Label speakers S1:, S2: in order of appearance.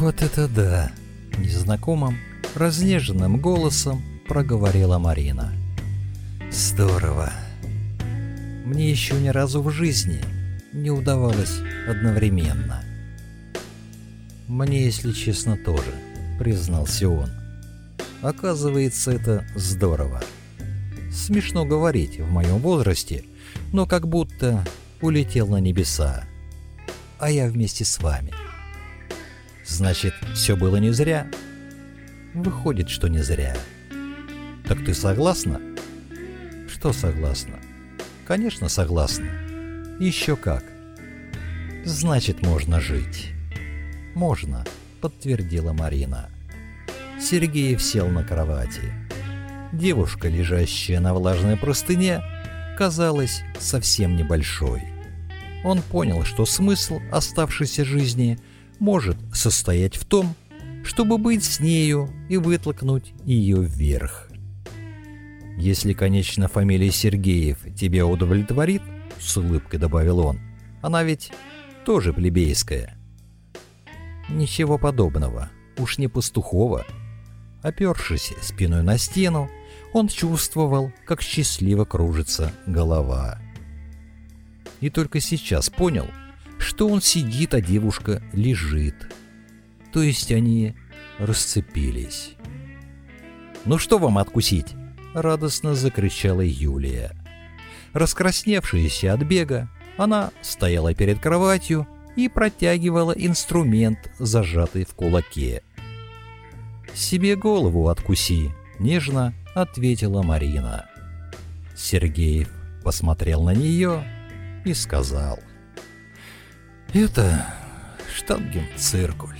S1: «Вот это да!» — незнакомым, разнеженным голосом проговорила Марина. «Здорово! Мне еще ни разу в жизни не удавалось одновременно». «Мне, если честно, тоже», — признался он. «Оказывается, это здорово. Смешно говорить в моем возрасте, но как будто улетел на небеса. А я вместе с вами». Значит, все было не зря. Выходит, что не зря. Так ты согласна? Что согласна? Конечно, согласна. Еще как. Значит, можно жить. Можно, подтвердила Марина. Сергеев сел на кровати. Девушка, лежащая на влажной простыне, казалась совсем небольшой. Он понял, что смысл оставшейся жизни – может состоять в том, чтобы быть с нею и вытолкнуть ее вверх. «Если, конечно, фамилия Сергеев тебя удовлетворит», — с улыбкой добавил он, — «она ведь тоже плебейская». «Ничего подобного, уж не пастухова». Опершись спиной на стену, он чувствовал, как счастливо кружится голова. И только сейчас понял, что он сидит, а девушка лежит. То есть они расцепились. «Ну что вам откусить?» — радостно закричала Юлия. Раскрасневшаяся от бега, она стояла перед кроватью и протягивала инструмент, зажатый в кулаке. «Себе голову откуси», — нежно ответила Марина. Сергеев посмотрел на нее и сказал — это штангенциркуль.